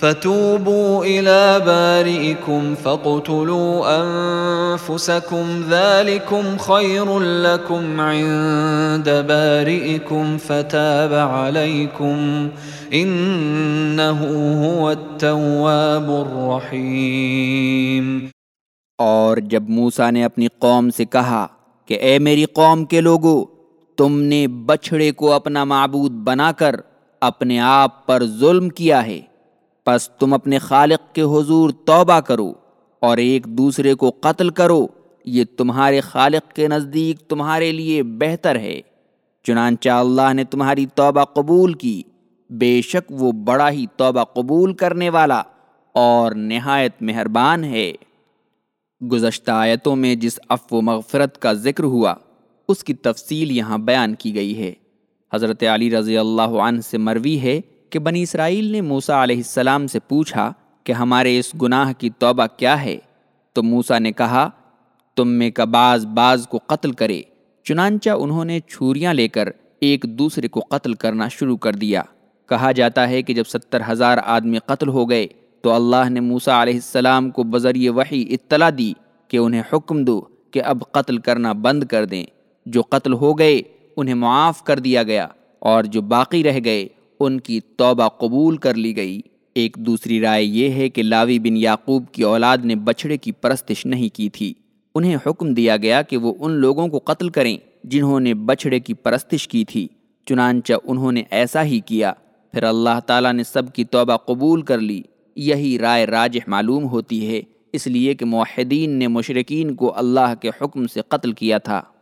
فتوبوا إلى بارئكم فاقتلوا أنفسكم. ذلكم خير لكم عند بارئكم. فتاب عليكم. إنه هو التواب الرحيم. اور جب موسا نے اپنی قوم سے کہا کہ اے میری قوم کے لوگو، تم نے بچھڑے کو اپنا معبود بنا کر اپنے آپ پر ظلم کیا ہے۔ پس تم اپنے خالق کے حضور توبہ کرو اور ایک دوسرے کو قتل کرو، یہ تمہارے خالق کے نزدیک تمہارے لیے بہتر ہے۔ چنانچہ اللہ نے تمہاری توبہ قبول کی۔ بے شک وہ بڑا ہی توبہ قبول کرنے والا اور نہایت مہربان ہے۔ گزشتہ آیتوں میں جس اف و مغفرت کا ذکر ہوا، اس کی تفصیل یہاں بیان کی گئی ہے۔ حضرت علی رضی اللہ عنہ سے مروی ہے کہ بنی اسرائیل نے موسا علیہ السلام سے پوچھا کہ ہمارے اس گناہ کی توبہ کیا ہے؟ تو موسا نے کہا، تم میں کا بعض بعض کو قتل کرے، چنانچہ انہوں نے چھوریاں لے کر ایک دوسرے کو قتل کرنا شروع کر دیا۔ کہا جاتا ہے کہ جب ستر ہزار آدمی قتل ہو گئے، تو اللہ نے موسا علیہ السلام کو بذریعہ وحی اطلاع دی کہ انہیں حکم دو کہ اب قتل کرنا بند کر دیں۔ جو قتل ہو گئے، انہیں معاف کر دیا گیا اور جو باقی رہ گئے ان کی توبہ قبول کر لی گئی۔ ایک دوسری رائے یہ ہے کہ لاوی بن یعقوب کی اولاد نے بچھڑے کی پرستش نہیں کی تھی۔ انہیں حکم دیا گیا کہ وہ ان لوگوں کو قتل کریں جنہوں نے بچھڑے کی پرستش کی تھی۔ چنانچہ انہوں نے ایسا ہی کیا۔ پھر اللہ تعالیٰ نے سب کی توبہ قبول کر لی۔ یہی رائے راجح معلوم ہوتی ہے۔ اس لیے کہ معاہدین نے مشرقین کو اللہ کے حکم سے قتل کیا تھا۔